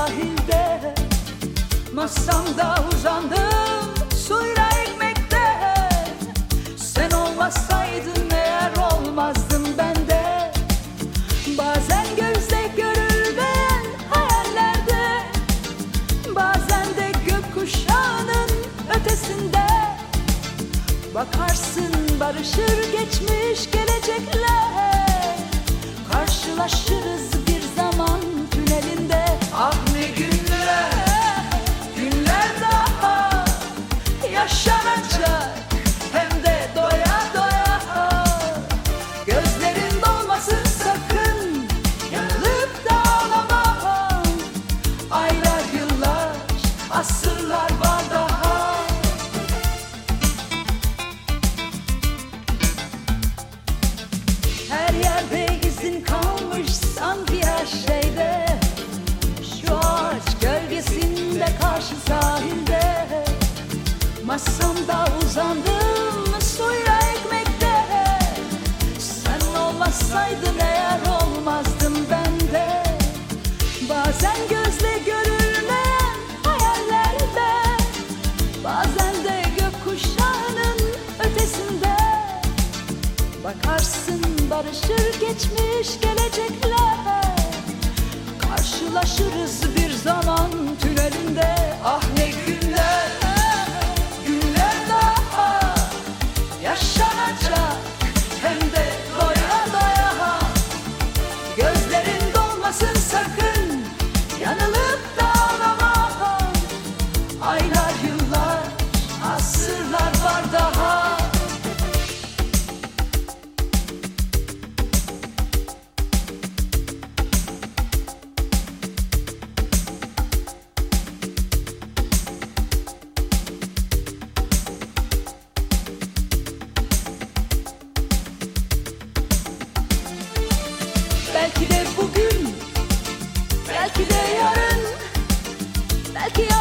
sahilde. Masamda uzandım suyla ekmekte. Sen olmasaydın eğer olmazdım ben de Bazen gözle görülmeyen hayallerde Bazen de gökkuşağının ötesinde. Bakarsın barışır geçmiş gelecekler Karşılaşır Bazen gözle görülmeyen hayallerde Bazen de gökkuşağının ötesinde. Bakarsın barışır geçmiş gelecekler Karşılaşırız bir zaman. Belki de bugün Belki de yarın Belki yarın